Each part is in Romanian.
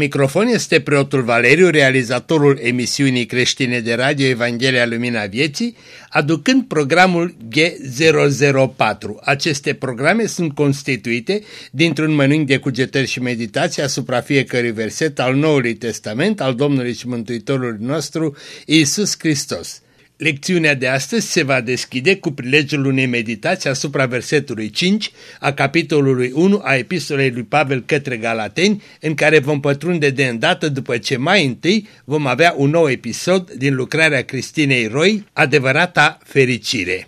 La microfon este preotul Valeriu, realizatorul emisiunii creștine de radio Evanghelia Lumina Vieții, aducând programul G004. Aceste programe sunt constituite dintr-un mănânc de cugetări și meditații asupra fiecărui verset al Noului Testament al Domnului și Mântuitorului nostru, Iisus Hristos. Lecțiunea de astăzi se va deschide cu prilejul unei meditații asupra versetului 5 a capitolului 1 a epistolei lui Pavel către Galateni, în care vom pătrunde de îndată după ce mai întâi vom avea un nou episod din lucrarea Cristinei Roy, Adevărata Fericire.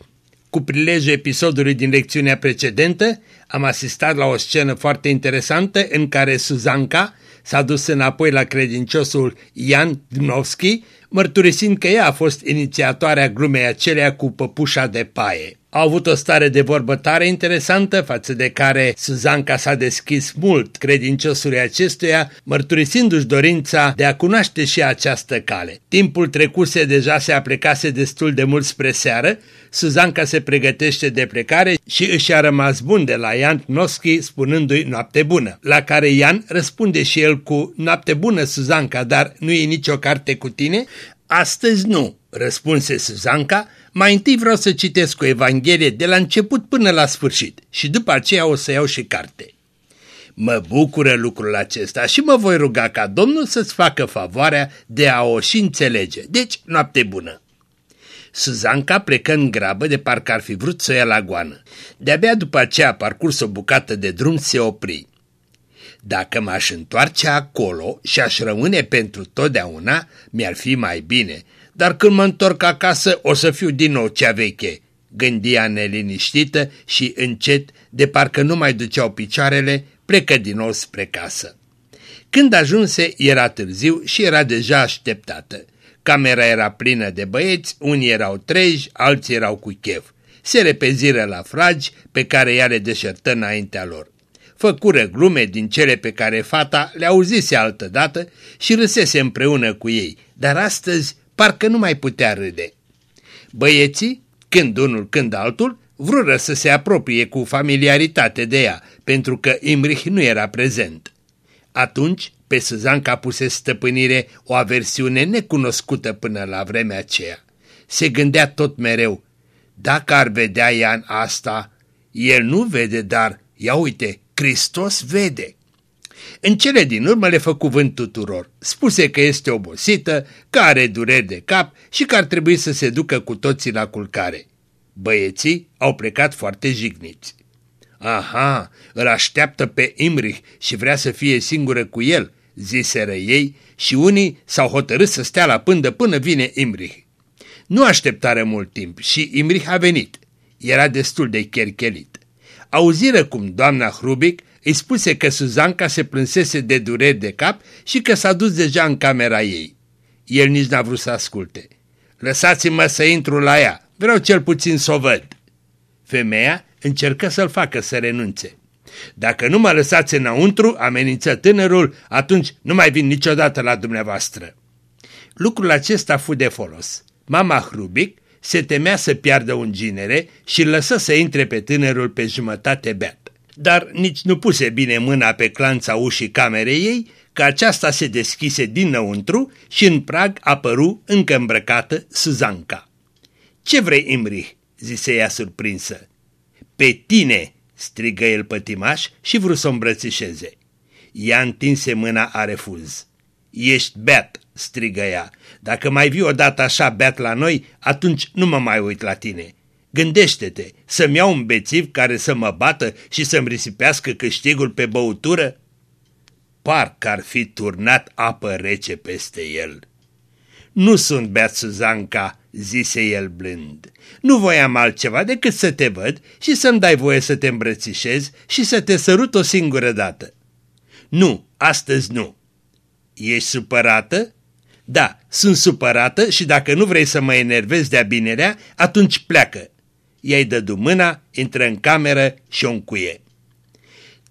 Cu prilejul episodului din lecțiunea precedentă, am asistat la o scenă foarte interesantă în care Suzanca s-a dus înapoi la credinciosul Ian Dmowski, mărturisind că ea a fost inițiatoarea glumei acelea cu păpușa de paie. Au avut o stare de vorbă tare interesantă, față de care Suzanca s-a deschis mult credinciosului acestuia, mărturisindu-și dorința de a cunoaște și această cale. Timpul trecuse deja se aplecase destul de mult spre seară, Suzanca se pregătește de plecare și își a rămas bun de la Ian Noschi spunându-i noapte bună, la care Ian răspunde și el cu noapte bună Suzanca, dar nu e nicio carte cu tine? Astăzi nu, răspunse Suzanca, mai întâi vreau să citesc o Evanghelie de la început până la sfârșit și după aceea o să iau și carte. Mă bucură lucrul acesta și mă voi ruga ca Domnul să-ți facă favoarea de a o și înțelege. Deci, noapte bună! Suzanca plecă în grabă de parcă ar fi vrut să o ia la goană. De-abia după aceea a parcurs o bucată de drum se opri. Dacă m-aș întoarce acolo și aș rămâne pentru totdeauna, mi-ar fi mai bine, dar când mă întorc acasă o să fiu din nou cea veche, gândia neliniștită și încet, de parcă nu mai duceau picioarele, plecă din nou spre casă. Când ajunse, era târziu și era deja așteptată. Camera era plină de băieți, unii erau treji, alții erau cu chef. Se repeziră la fragi pe care ea le deșertă înaintea lor. Făcură glume din cele pe care fata le auzise altădată și râsese împreună cu ei, dar astăzi parcă nu mai putea râde. Băieții, când unul, când altul, vrură să se apropie cu familiaritate de ea, pentru că Imrich nu era prezent. Atunci, pe Suzanca puse stăpânire o aversiune necunoscută până la vremea aceea. Se gândea tot mereu, dacă ar vedea Ian asta, el nu vede, dar, ia uite, Hristos vede. În cele din urmă le fă cuvânt tuturor. Spuse că este obosită, că are dureri de cap și că ar trebui să se ducă cu toții la culcare. Băieții au plecat foarte jigniți. Aha, îl așteaptă pe Imrich și vrea să fie singură cu el, ziseră ei și unii s-au hotărât să stea la pândă până vine Imrich. Nu așteptară mult timp și Imrich a venit. Era destul de cherchelit. Auziră cum doamna Hrubic îi spuse că Suzanca se plânsese de dureri de cap și că s-a dus deja în camera ei. El nici n-a vrut să asculte. Lăsați-mă să intru la ea, vreau cel puțin să o văd. Femeia încercă să-l facă să renunțe. Dacă nu mă lăsați înăuntru, amenință tânărul, atunci nu mai vin niciodată la dumneavoastră. Lucrul acesta fu de folos. Mama Hrubic se temea să piardă un ginere și lăsă să intre pe tânărul pe jumătate beat dar nici nu puse bine mâna pe clanța ușii camerei ei, că aceasta se deschise dinăuntru și în prag apăru încă îmbrăcată Suzanca. Ce vrei, Imrich?" zise ea surprinsă. Pe tine!" strigă el pătimaș și vrut să o îmbrățișeze. Ea întinse mâna a refuz. Ești beat!" strigă ea. Dacă mai vii odată așa beat la noi, atunci nu mă mai uit la tine. Gândește-te, să-mi iau un bețiv care să mă bată și să-mi risipească câștigul pe băutură? Parcă ar fi turnat apă rece peste el. Nu sunt beat, Suzanca, zise el blând. Nu voiam altceva decât să te văd și să-mi dai voie să te îmbrățișez și să te sărut o singură dată. Nu, astăzi nu. Ești supărată? Da, sunt supărată și dacă nu vrei să mă enervezi de-a binerea, atunci pleacă i-ai dădu mâna, intră în cameră și o încuie.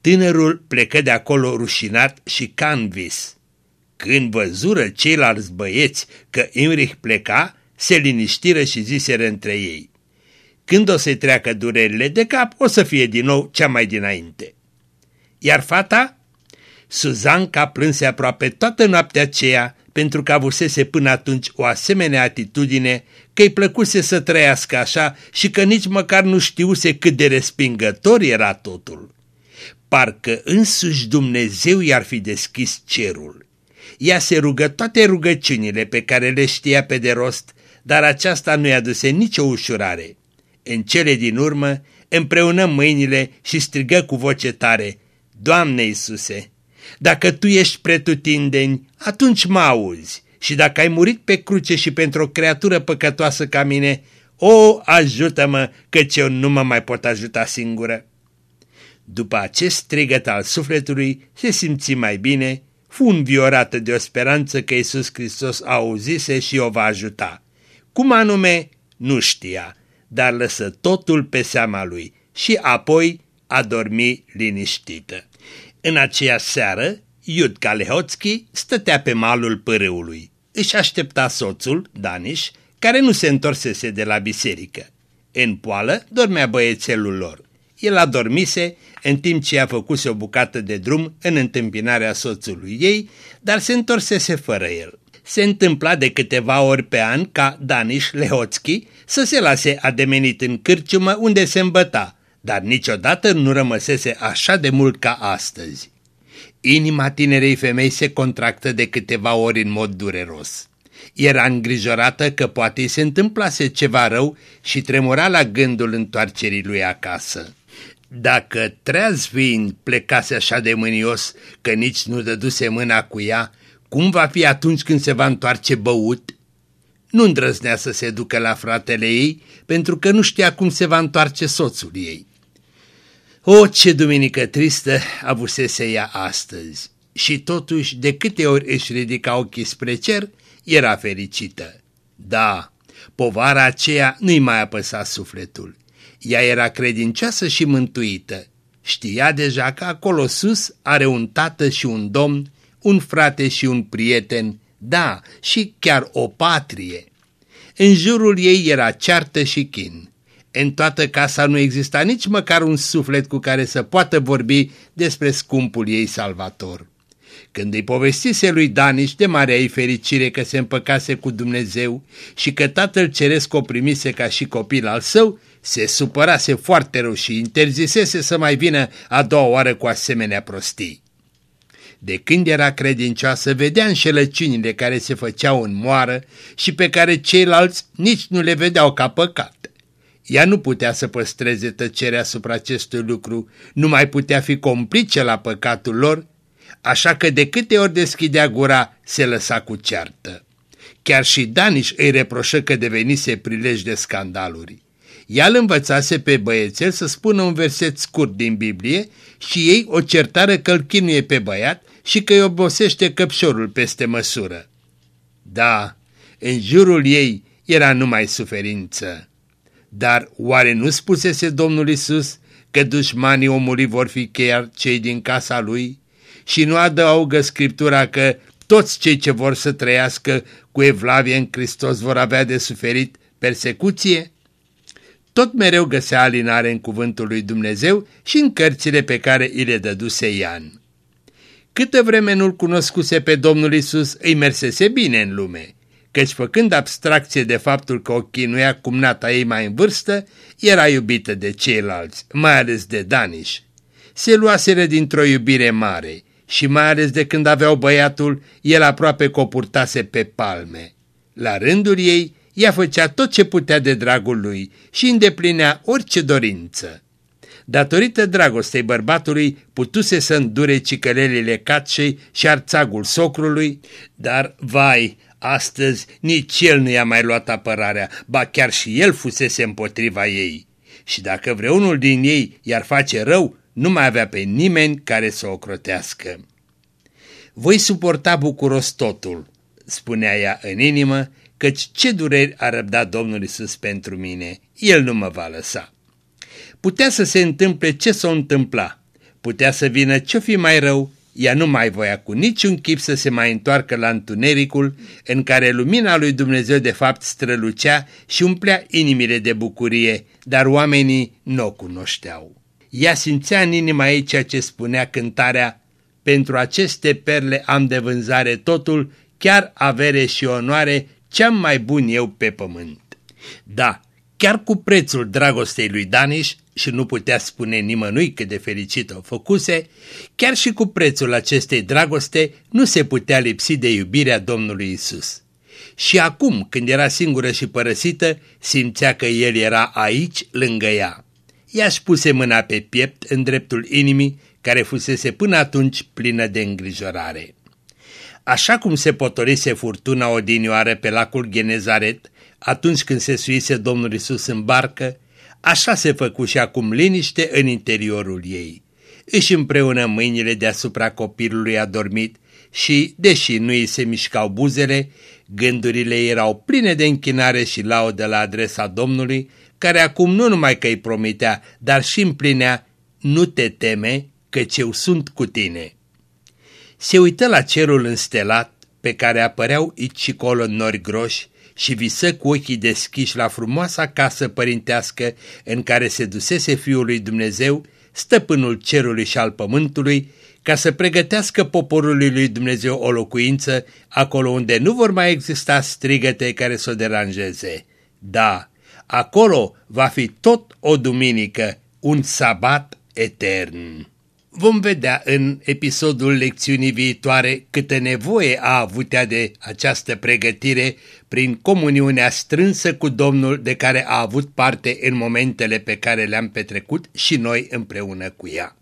Tânărul plecă de acolo rușinat și ca în vis. Când văzură ceilalți băieți că Imrich pleca, se liniștiră și ziseră între ei. Când o să-i treacă durerile de cap, o să fie din nou cea mai dinainte. Iar fata? Suzanca plânse aproape toată noaptea aceea pentru că avusese până atunci o asemenea atitudine că îi plăcuse să trăiască așa și că nici măcar nu știuse cât de respingător era totul. Parcă însuși Dumnezeu i-ar fi deschis cerul. Ea se rugă toate rugăciunile pe care le știa pe de rost, dar aceasta nu i-a aduse nicio ușurare. În cele din urmă împreună mâinile și strigă cu voce tare, Doamne Iisuse, dacă Tu ești pretutindeni, atunci mă auzi și dacă ai murit pe cruce și pentru o creatură păcătoasă ca mine, o, ajută-mă, căci eu nu mă mai pot ajuta singură. După acest strigăt al sufletului, se simți mai bine, fu înviorată de o speranță că Iisus Hristos auzise și o va ajuta. Cum anume, nu știa, dar lăsă totul pe seama lui și apoi a dormi liniștită. În aceea seară, Iudca Lehoțchi stătea pe malul pârâului. Își aștepta soțul, Daniș, care nu se întorsese de la biserică. În poală dormea băiețelul lor. El adormise în timp ce a făcuse o bucată de drum în întâmpinarea soțului ei, dar se întorsese fără el. Se întâmpla de câteva ori pe an ca Daniș Lehoțchi să se lase ademenit în cârciumă unde se îmbăta, dar niciodată nu rămăsese așa de mult ca astăzi. Inima tinerei femei se contractă de câteva ori în mod dureros. Era îngrijorată că poate se întâmplase ceva rău și tremura la gândul întoarcerii lui acasă. Dacă treaz fiind plecase așa de mânios că nici nu dăduse mâna cu ea, cum va fi atunci când se va întoarce băut? Nu îndrăznea să se ducă la fratele ei pentru că nu știa cum se va întoarce soțul ei. O, ce duminică tristă avusese ea astăzi! Și totuși, de câte ori își ridica ochii spre cer, era fericită. Da, povara aceea nu-i mai apăsa sufletul. Ea era credincioasă și mântuită. Știa deja că acolo sus are un tată și un domn, un frate și un prieten, da, și chiar o patrie. În jurul ei era ceartă și chin. În toată casa nu exista nici măcar un suflet cu care să poată vorbi despre scumpul ei salvator. Când îi povestise lui Daniș de marea ei fericire că se împăcase cu Dumnezeu și că tatăl ceresc o primise ca și copil al său, se supărase foarte rău și interzisese să mai vină a doua oară cu asemenea prostii. De când era credincioasă, vedea înșelăciunile care se făceau în moară și pe care ceilalți nici nu le vedeau ca păcat. Ea nu putea să păstreze tăcerea asupra acestui lucru, nu mai putea fi complice la păcatul lor, așa că de câte ori deschidea gura, se lăsa cu ceartă. Chiar și Daniș îi reproșă că devenise prilej de scandaluri. Ea îl învățase pe băiețel să spună un verset scurt din Biblie și ei o certară că îl chinuie pe băiat și că îi obosește căpșorul peste măsură. Da, în jurul ei era numai suferință. Dar oare nu spusese Domnul Isus că dușmanii omului vor fi chiar cei din casa lui? Și nu adăugă Scriptura că toți cei ce vor să trăiască cu evlavie în Hristos vor avea de suferit persecuție? Tot mereu găsea alinare în cuvântul lui Dumnezeu și în cărțile pe care îi le dăduse Ian. Câtă vreme nu-L cunoscuse pe Domnul Isus, îi mersese bine în lume, căci făcând abstracție de faptul că o chinuia cumnata ei mai în vârstă, era iubită de ceilalți, mai ales de Daniș. Se luaseră dintr-o iubire mare și mai ales de când aveau băiatul, el aproape copurtase pe palme. La rândul ei, ea făcea tot ce putea de dragul lui și îndeplinea orice dorință. Datorită dragostei bărbatului, putuse să îndure cicălelile catșei și arțagul socrului, dar, vai, astăzi nici el nu i-a mai luat apărarea, ba chiar și el fusese împotriva ei. Și dacă vreunul din ei i-ar face rău, nu mai avea pe nimeni care să o crotească. Voi suporta bucuros totul, spunea ea în inimă, căci ce dureri a răbdat Domnul Isus pentru mine, El nu mă va lăsa. Putea să se întâmple ce s-o întâmpla, putea să vină ce fi mai rău, ea nu mai voia cu niciun chip să se mai întoarcă la întunericul în care lumina lui Dumnezeu de fapt strălucea și umplea inimile de bucurie, dar oamenii nu o cunoșteau. Ea simțea în inima ei ceea ce spunea cântarea pentru aceste perle am de vânzare totul, chiar avere și onoare, cea mai bun eu pe pământ. Da, chiar cu prețul dragostei lui Daniș, și nu putea spune nimănui cât de fericit o făcuse, chiar și cu prețul acestei dragoste nu se putea lipsi de iubirea Domnului Isus. Și acum, când era singură și părăsită, simțea că el era aici, lângă ea. Ea-și puse mâna pe piept în dreptul inimii, care fusese până atunci plină de îngrijorare. Așa cum se potorise furtuna odinioară pe lacul Genezaret, atunci când se suise Domnul Isus în barcă, așa se făcu și acum liniște în interiorul ei. Își împreună mâinile deasupra copilului adormit și, deși nu îi se mișcau buzele, gândurile erau pline de închinare și laudă la adresa Domnului, care acum nu numai că îi promitea, dar și împlinea, nu te teme, căci eu sunt cu tine. Se uită la cerul înstelat, pe care apăreau aici și colo nori groși, și visă cu ochii deschiși la frumoasa casă părintească în care se dusese Fiul lui Dumnezeu, stăpânul cerului și al pământului, ca să pregătească poporului lui Dumnezeu o locuință acolo unde nu vor mai exista strigăte care să o deranjeze. Da, acolo va fi tot o duminică, un sabat etern. Vom vedea în episodul lecțiunii viitoare câtă nevoie a avut ea de această pregătire prin comuniunea strânsă cu Domnul de care a avut parte în momentele pe care le-am petrecut și noi împreună cu ea.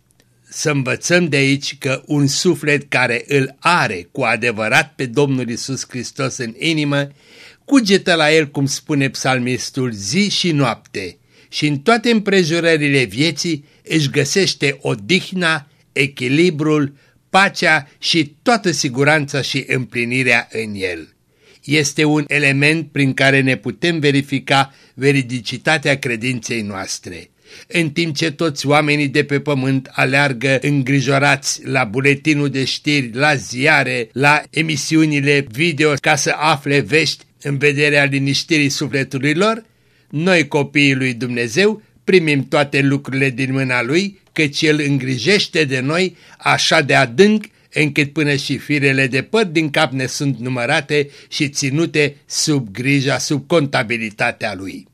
Să învățăm de aici că un suflet care îl are cu adevărat pe Domnul Isus Hristos în inimă, cugetă la el, cum spune psalmistul, zi și noapte și în toate împrejurările vieții își găsește odihna, echilibrul, pacea și toată siguranța și împlinirea în el. Este un element prin care ne putem verifica veridicitatea credinței noastre. În timp ce toți oamenii de pe pământ aleargă îngrijorați la buletinul de știri, la ziare, la emisiunile video ca să afle vești în vederea liniștirii sufletului lor, noi copiii lui Dumnezeu primim toate lucrurile din mâna Lui, căci El îngrijește de noi așa de adânc încât până și firele de păr din cap ne sunt numărate și ținute sub grija, sub contabilitatea Lui.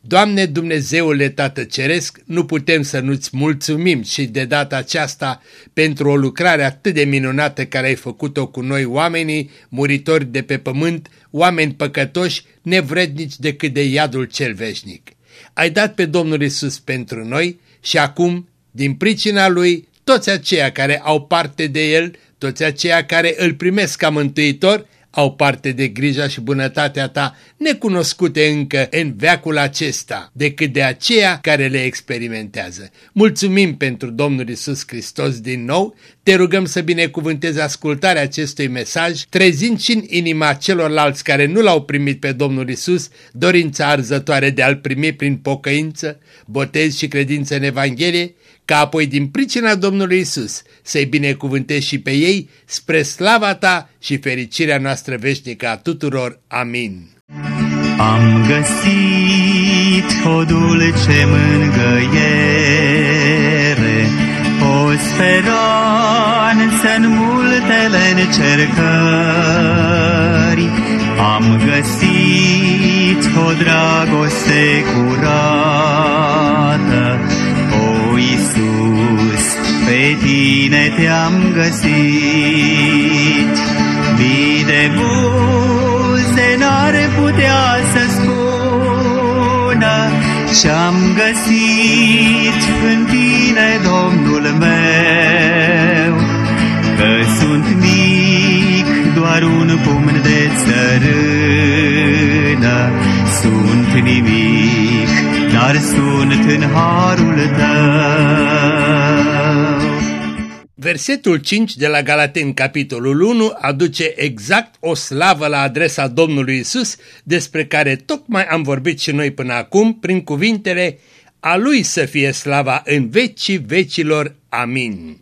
Doamne Dumnezeule Tată Ceresc, nu putem să nu-ți mulțumim și de data aceasta pentru o lucrare atât de minunată care ai făcut-o cu noi oamenii, muritori de pe pământ, oameni păcătoși, nevrednici decât de iadul cel veșnic. Ai dat pe Domnul Isus pentru noi și acum, din pricina Lui, toți aceia care au parte de El, toți aceia care îl primesc ca mântuitor, au parte de grija și bunătatea ta, necunoscute încă în veacul acesta, decât de aceea care le experimentează. Mulțumim pentru Domnul Isus Hristos din nou, te rugăm să binecuvântezi ascultarea acestui mesaj, trezind și în inima celorlalți care nu l-au primit pe Domnul Isus, dorința arzătoare de a-L primi prin pocăință, botez și credință în Evanghelie, ca apoi din pricina Domnului Isus să-i binecuvântezi și pe ei spre slava ta și fericirea noastră veșnică a tuturor. Amin. Am găsit o dulce mângăiere, o speranță în multele încercări. Am găsit o dragoste curată, Iisus, pe tine te-am găsit. Mii de buze n-ar putea să spună Ce-am găsit în tine, Domnul meu, Că sunt mic, doar un pumn de țărână, Sunt nimic, dar sunt în harul tău. Versetul 5 de la Galaten, capitolul 1, aduce exact o slavă la adresa Domnului Isus, despre care tocmai am vorbit și noi până acum, prin cuvintele A Lui să fie slava în vecii vecilor. Amin.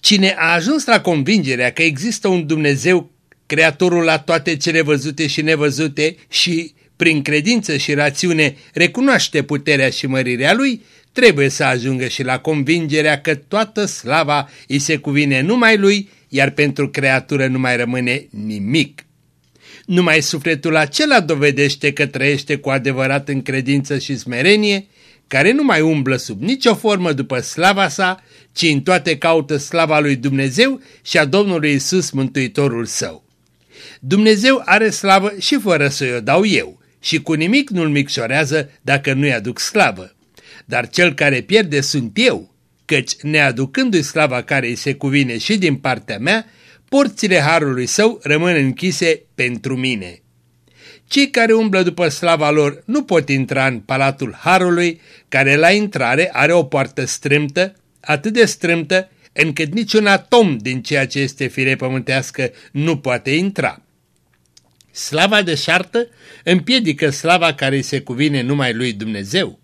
Cine a ajuns la convingerea că există un Dumnezeu, Creatorul la toate cele văzute și nevăzute și prin credință și rațiune recunoaște puterea și mărirea lui, trebuie să ajungă și la convingerea că toată slava îi se cuvine numai lui, iar pentru creatură nu mai rămâne nimic. Numai sufletul acela dovedește că trăiește cu adevărat în credință și smerenie, care nu mai umblă sub nicio formă după slava sa, ci în toate caută slava lui Dumnezeu și a Domnului Isus Mântuitorul său. Dumnezeu are slavă și fără să o dau eu și cu nimic nu-l micșorează dacă nu-i aduc slavă. Dar cel care pierde sunt eu, căci neaducându-i slava care îi se cuvine și din partea mea, porțile harului său rămân închise pentru mine. Cei care umblă după slava lor nu pot intra în palatul harului, care la intrare are o poartă strâmtă, atât de strâmtă, încât niciun atom din ceea ce este fire pământească nu poate intra. Slava de șartă împiedică slava care îi se cuvine numai lui Dumnezeu.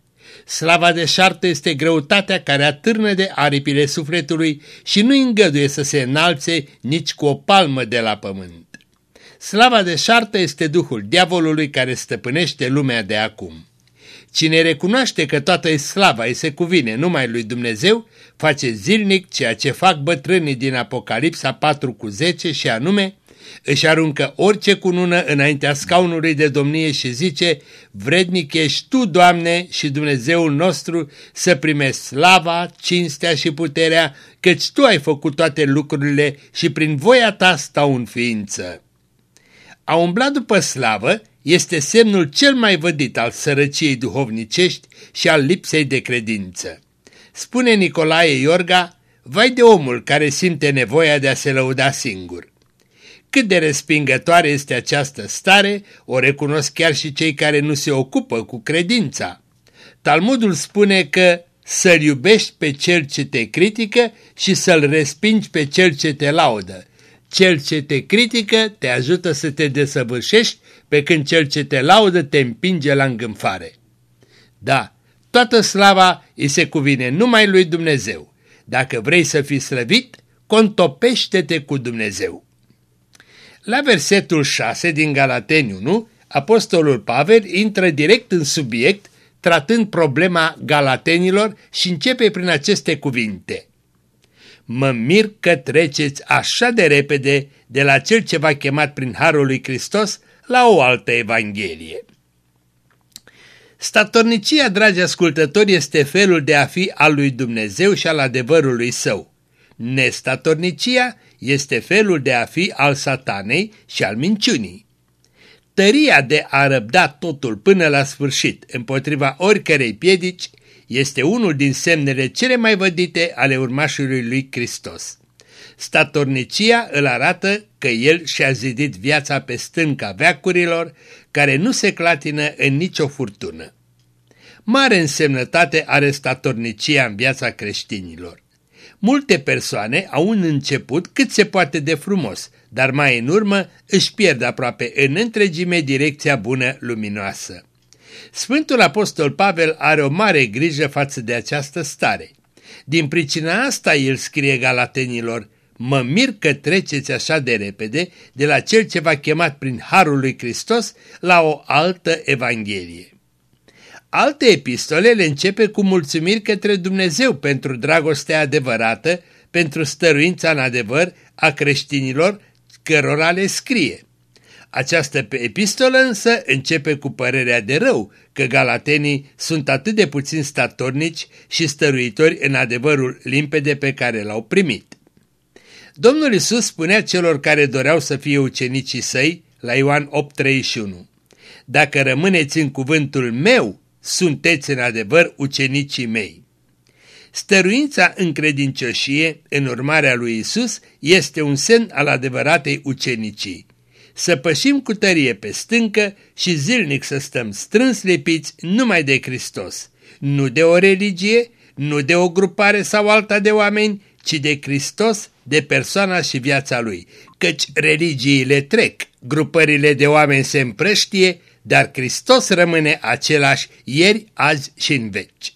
Slava de șartă este greutatea care atârnă de aripile sufletului și nu îngăduie să se înalțe nici cu o palmă de la pământ. Slava de șartă este duhul diavolului care stăpânește lumea de acum. Cine recunoaște că toată slava îi se cuvine numai lui Dumnezeu, face zilnic ceea ce fac bătrânii din Apocalipsa 4 cu 10 și anume, își aruncă orice cunună înaintea scaunului de domnie și zice, vrednic ești Tu, Doamne, și Dumnezeul nostru, să primești slava, cinstea și puterea, căci Tu ai făcut toate lucrurile și prin voia Ta stau în ființă. A umbla după slavă este semnul cel mai vădit al sărăciei duhovnicești și al lipsei de credință. Spune Nicolae Iorga, vai de omul care simte nevoia de a se lăuda singur. Cât de respingătoare este această stare, o recunosc chiar și cei care nu se ocupă cu credința. Talmudul spune că să-l iubești pe cel ce te critică și să-l respingi pe cel ce te laudă. Cel ce te critică te ajută să te desăvârșești, pe când cel ce te laudă te împinge la îngânfare. Da, toată slava îi se cuvine numai lui Dumnezeu. Dacă vrei să fii slăvit, contopește-te cu Dumnezeu. La versetul 6 din Galateni 1, apostolul Pavel intră direct în subiect, tratând problema galatenilor și începe prin aceste cuvinte. Mă mir că treceți așa de repede de la cel ce v-a chemat prin Harul lui Hristos la o altă Evanghelie. Statornicia, dragi ascultători, este felul de a fi al lui Dumnezeu și al adevărului său. Nestatornicia este felul de a fi al satanei și al minciunii. Tăria de a răbda totul până la sfârșit împotriva oricărei piedici este unul din semnele cele mai vădite ale urmașului lui Hristos. Statornicia îl arată că el și-a zidit viața pe stânca veacurilor, care nu se clatină în nicio furtună. Mare însemnătate are statornicia în viața creștinilor. Multe persoane au un început cât se poate de frumos, dar mai în urmă își pierd aproape în întregime direcția bună luminoasă. Sfântul Apostol Pavel are o mare grijă față de această stare. Din pricina asta el scrie galatenilor, mă mir că treceți așa de repede de la cel ce v-a chemat prin Harul lui Hristos la o altă Evanghelie. Alte epistole le începe cu mulțumiri către Dumnezeu pentru dragostea adevărată, pentru stăruința în adevăr a creștinilor cărora le scrie. Această epistolă însă începe cu părerea de rău că galatenii sunt atât de puțin statornici și stăruitori în adevărul limpede pe care l-au primit. Domnul Isus spunea celor care doreau să fie ucenicii săi la Ioan 8:31. Dacă rămâneți în cuvântul meu, sunteți în adevăr ucenicii mei. Stăruința în credincioșie, în urmarea lui Isus, este un semn al adevăratei ucenicii. Să pășim cu tărie pe stâncă și zilnic să stăm strâns lipiți numai de Hristos, nu de o religie, nu de o grupare sau alta de oameni, ci de Hristos, de persoana și viața Lui, căci religiile trec, grupările de oameni se împrăștie, dar Hristos rămâne același ieri, azi și în veci.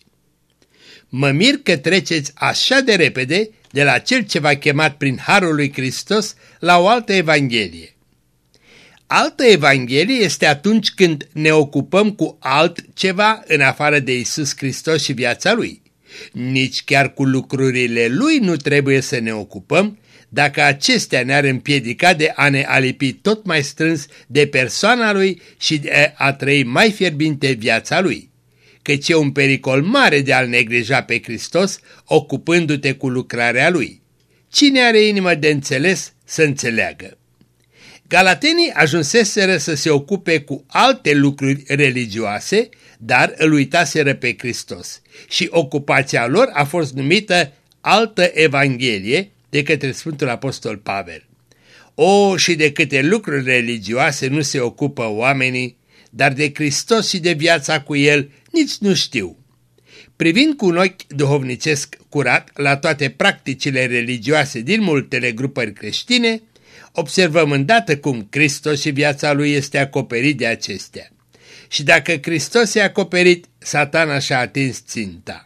Mă mir că treceți așa de repede de la cel ce v-a chemat prin Harul lui Hristos la o altă Evanghelie. Altă Evanghelie este atunci când ne ocupăm cu altceva în afară de Isus Hristos și viața Lui. Nici chiar cu lucrurile Lui nu trebuie să ne ocupăm, dacă acestea ne-ar împiedica de a ne alipi tot mai strâns de persoana Lui și de a trăi mai fierbinte viața Lui. Căci e un pericol mare de a-L neglija pe Hristos, ocupându-te cu lucrarea Lui. Cine are inimă de înțeles, să înțeleagă. Galatenii ajunseseră să se ocupe cu alte lucruri religioase, dar îl uitaseră pe Hristos și ocupația lor a fost numită altă Evanghelie de către Sfântul Apostol Pavel. O, și de câte lucruri religioase nu se ocupă oamenii, dar de Hristos și de viața cu El nici nu știu. Privind cu un ochi duhovnicesc curat la toate practicile religioase din multele grupări creștine, observăm îndată cum Hristos și viața lui este acoperit de acestea. Și dacă Hristos e acoperit, satana și-a atins ținta.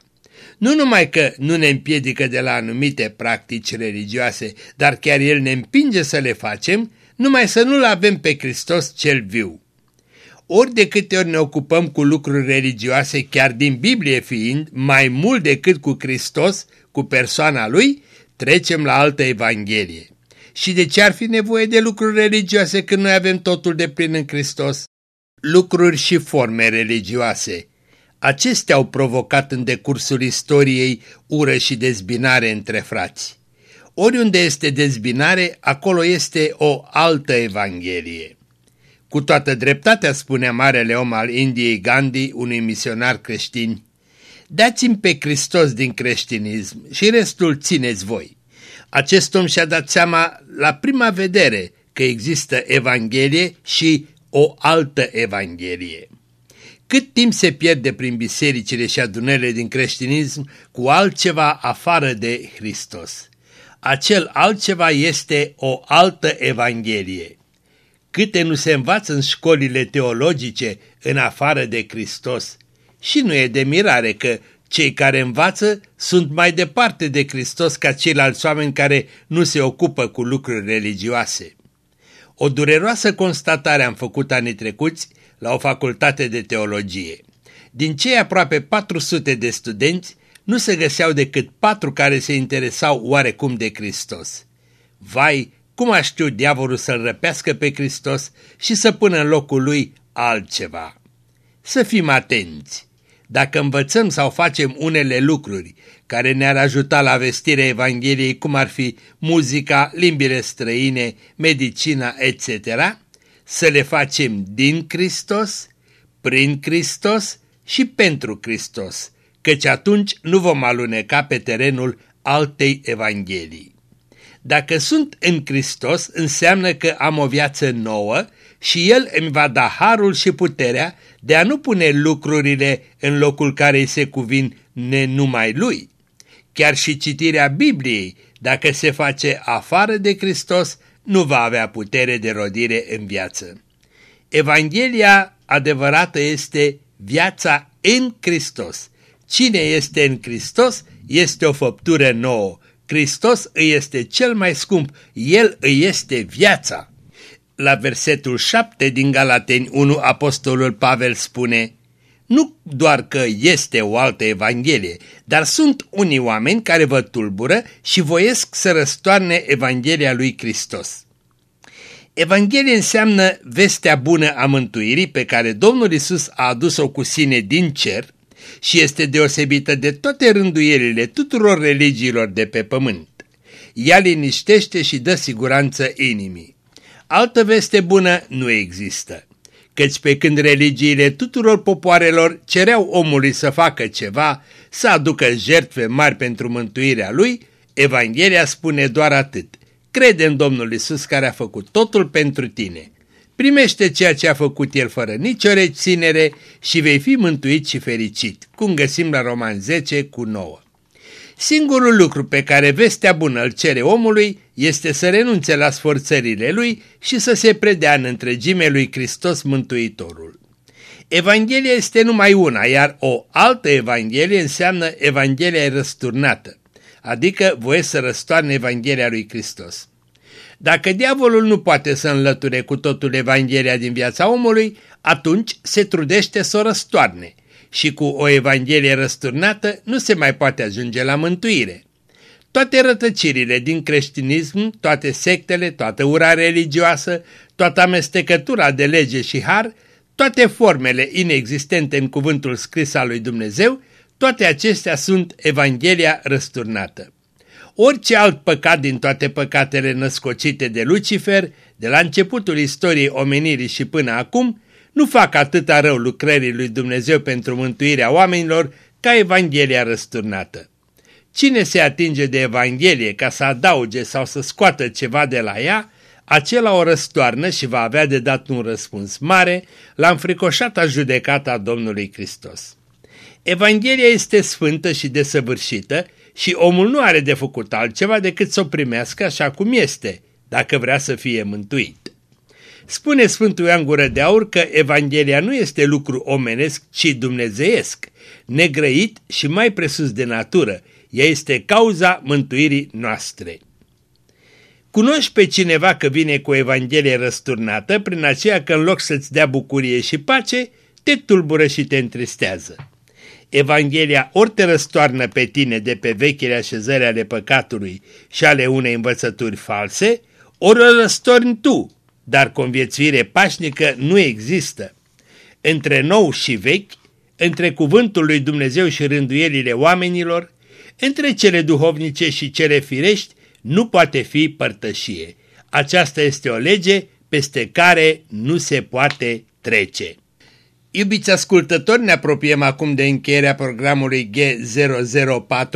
Nu numai că nu ne împiedică de la anumite practici religioase, dar chiar El ne împinge să le facem, numai să nu-L avem pe Hristos cel viu. Ori de câte ori ne ocupăm cu lucruri religioase, chiar din Biblie fiind, mai mult decât cu Hristos, cu persoana Lui, trecem la altă Evanghelie. Și de ce ar fi nevoie de lucruri religioase când noi avem totul de plin în Hristos? Lucruri și forme religioase. Acestea au provocat în decursul istoriei ură și dezbinare între frați. Oriunde este dezbinare, acolo este o altă Evanghelie. Cu toată dreptatea spunea marele om al Indiei Gandhi, unui misionar creștin, Dați-mi pe Hristos din creștinism și restul țineți voi. Acest om și-a dat seama la prima vedere că există Evanghelie și o altă Evanghelie. Cât timp se pierde prin bisericile și adunările din creștinism cu altceva afară de Hristos? Acel altceva este o altă Evanghelie. Câte nu se învață în școlile teologice în afară de Hristos? Și nu e de mirare că cei care învață sunt mai departe de Hristos ca ceilalți oameni care nu se ocupă cu lucruri religioase. O dureroasă constatare am făcut anii trecuți la o facultate de teologie. Din cei aproape 400 de studenți, nu se găseau decât patru care se interesau oarecum de Hristos. Vai, cum a știut diavolul să-l răpească pe Hristos și să pună în locul lui altceva. Să fim atenți! Dacă învățăm sau facem unele lucruri care ne-ar ajuta la vestirea Evangheliei, cum ar fi muzica, limbile străine, medicina, etc., să le facem din Hristos, prin Hristos și pentru Hristos, căci atunci nu vom aluneca pe terenul altei Evanghelii. Dacă sunt în Hristos, înseamnă că am o viață nouă și El îmi va da harul și puterea de a nu pune lucrurile în locul care îi se cuvin nenumai Lui. Chiar și citirea Bibliei, dacă se face afară de Hristos, nu va avea putere de rodire în viață. Evanghelia adevărată este viața în Hristos. Cine este în Hristos este o făptură nouă. Hristos îi este cel mai scump, El îi este viața. La versetul 7 din Galateni 1, apostolul Pavel spune Nu doar că este o altă evanghelie, dar sunt unii oameni care vă tulbură și voiesc să răstoarne Evanghelia lui Hristos. Evanghelie înseamnă vestea bună a mântuirii pe care Domnul Isus a adus-o cu sine din cer și este deosebită de toate rânduielile tuturor religiilor de pe pământ. Ea liniștește și dă siguranță inimii. Altă veste bună nu există, căci pe când religiile tuturor popoarelor cereau omului să facă ceva, să aducă jertfe mari pentru mântuirea lui, Evanghelia spune doar atât. Crede în Domnul Isus care a făcut totul pentru tine. Primește ceea ce a făcut El fără nicio reținere și vei fi mântuit și fericit, cum găsim la Roman 10 cu 9. Singurul lucru pe care vestea bună îl cere omului este să renunțe la sforțările lui și să se predea în întregime lui Hristos Mântuitorul. Evanghelia este numai una, iar o altă Evanghelie înseamnă Evanghelia răsturnată, adică voie să răstoarne Evanghelia lui Hristos. Dacă diavolul nu poate să înlăture cu totul Evanghelia din viața omului, atunci se trudește să o răstoarne – și cu o Evanghelie răsturnată nu se mai poate ajunge la mântuire. Toate rătăcirile din creștinism, toate sectele, toată ura religioasă, toată amestecătura de lege și har, toate formele inexistente în cuvântul scris al lui Dumnezeu, toate acestea sunt Evanghelia răsturnată. Orice alt păcat din toate păcatele născocite de Lucifer, de la începutul istoriei omenirii și până acum, nu fac atâta rău lucrării lui Dumnezeu pentru mântuirea oamenilor ca Evanghelia răsturnată. Cine se atinge de Evanghelie ca să adauge sau să scoată ceva de la ea, acela o răstoarnă și va avea de dat un răspuns mare la înfricoșata judecată a Domnului Hristos. Evanghelia este sfântă și desăvârșită și omul nu are de făcut altceva decât să o primească așa cum este, dacă vrea să fie mântuit. Spune Sfântul Ioan Gură de Aur că Evanghelia nu este lucru omenesc, ci dumnezeiesc, negrăit și mai presus de natură, ea este cauza mântuirii noastre. Cunoști pe cineva că vine cu Evanghelie răsturnată, prin aceea că în loc să-ți dea bucurie și pace, te tulbură și te întristează. Evanghelia ori te răstoarnă pe tine de pe vechile așezări ale păcatului și ale unei învățături false, ori o răstorni tu, dar conviețuire pașnică nu există. Între nou și vechi, între cuvântul lui Dumnezeu și rânduielile oamenilor, între cele duhovnice și cele firești, nu poate fi părtășie. Aceasta este o lege peste care nu se poate trece. Iubiți ascultători, ne apropiem acum de încheierea programului G004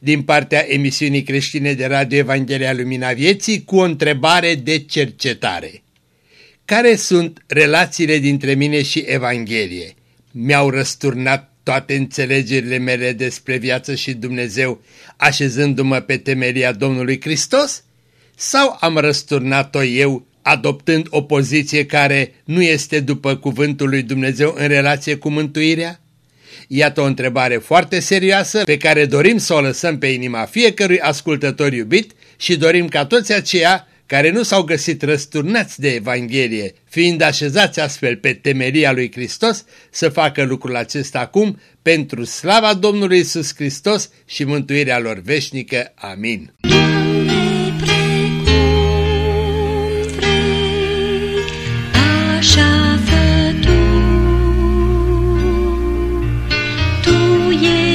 din partea emisiunii creștine de Radio Evanghelia Lumina Vieții cu o întrebare de cercetare. Care sunt relațiile dintre mine și Evanghelie? Mi-au răsturnat toate înțelegerile mele despre viață și Dumnezeu așezându-mă pe temelia Domnului Hristos? Sau am răsturnat-o eu adoptând o poziție care nu este după cuvântul lui Dumnezeu în relație cu mântuirea? Iată o întrebare foarte serioasă pe care dorim să o lăsăm pe inima fiecărui ascultător iubit și dorim ca toți aceia care nu s-au găsit răsturnați de Evanghelie, fiind așezați astfel pe temeria lui Hristos, să facă lucrul acesta acum pentru slava Domnului Isus Hristos și mântuirea lor veșnică. Amin.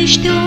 she